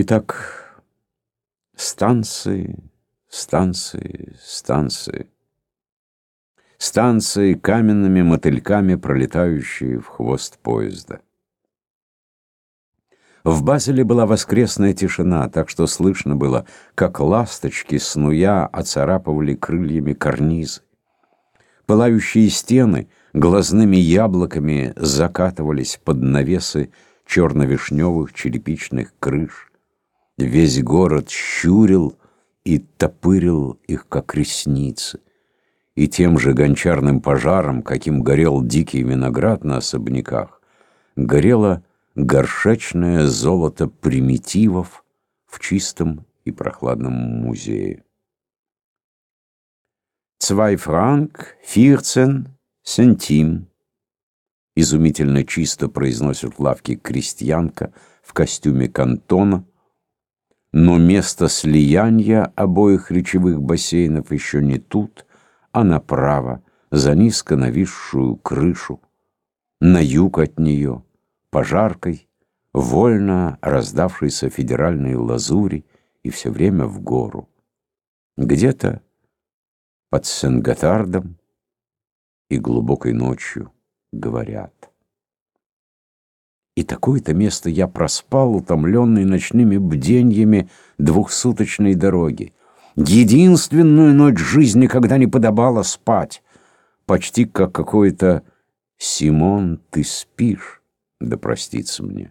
Итак, станции, станции, станции. Станции каменными мотыльками, пролетающие в хвост поезда. В Базеле была воскресная тишина, так что слышно было, как ласточки, снуя, оцарапывали крыльями карнизы. Пылающие стены глазными яблоками закатывались под навесы черно-вишневых черепичных крыш. Весь город щурил и топырил их, как ресницы. И тем же гончарным пожаром, каким горел дикий виноград на особняках, горело горшечное золото примитивов в чистом и прохладном музее. «Цвай франк, фирцен, сентим», изумительно чисто произносит в лавке крестьянка в костюме кантона, но место слияния обоих речевых бассейнов еще не тут, а направо, за низко нависшую крышу, на юг от нее, пожаркой, вольно раздавшейся федеральной лазури и все время в гору. Где-то под Сен-Готардом и глубокой ночью говорят. И такое-то место я проспал, утомленный ночными бденьями двухсуточной дороги. Единственную ночь жизни, когда не подобало спать. Почти как какой-то «Симон, ты спишь?» Да простится мне.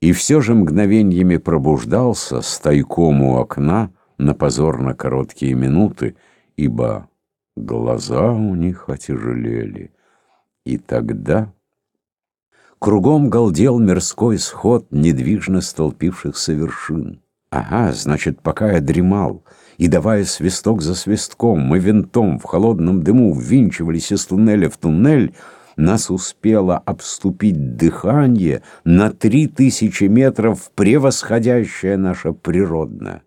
И все же мгновеньями пробуждался с тайком у окна на позорно короткие минуты, ибо глаза у них отяжелели. И тогда... Кругом галдел мирской сход недвижно столпившихся вершин. Ага, значит, пока я дремал, и, давая свисток за свистком, мы винтом в холодном дыму ввинчивались из туннеля в туннель, нас успело обступить дыхание на три тысячи метров, превосходящее наше природное.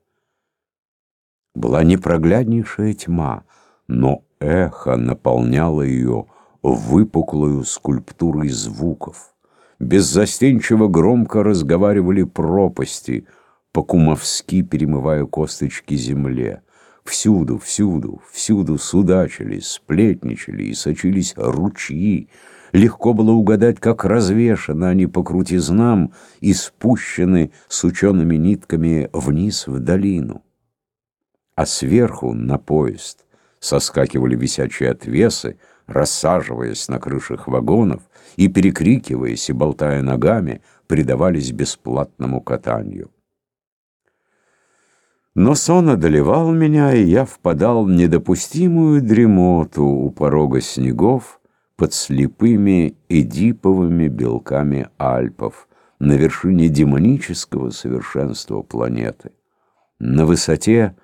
Была непрогляднейшая тьма, но эхо наполняло ее выпуклую скульптурой звуков. Беззастенчиво громко разговаривали пропасти, по-кумовски перемывая косточки земле. Всюду, всюду, всюду судачили, сплетничали и сочились ручьи. Легко было угадать, как развешаны они по крутизнам и спущены с учеными нитками вниз в долину. А сверху на поезд соскакивали висячие отвесы, рассаживаясь на крышах вагонов и, перекрикиваясь и болтая ногами, предавались бесплатному катанию. Но сон одолевал меня, и я впадал в недопустимую дремоту у порога снегов под слепыми эдиповыми белками Альпов на вершине демонического совершенства планеты, на высоте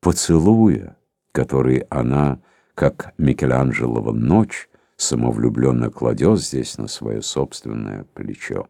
поцелуя, который она как Микеланджелова ночь, самовлюбленно кладет здесь на свое собственное плечо.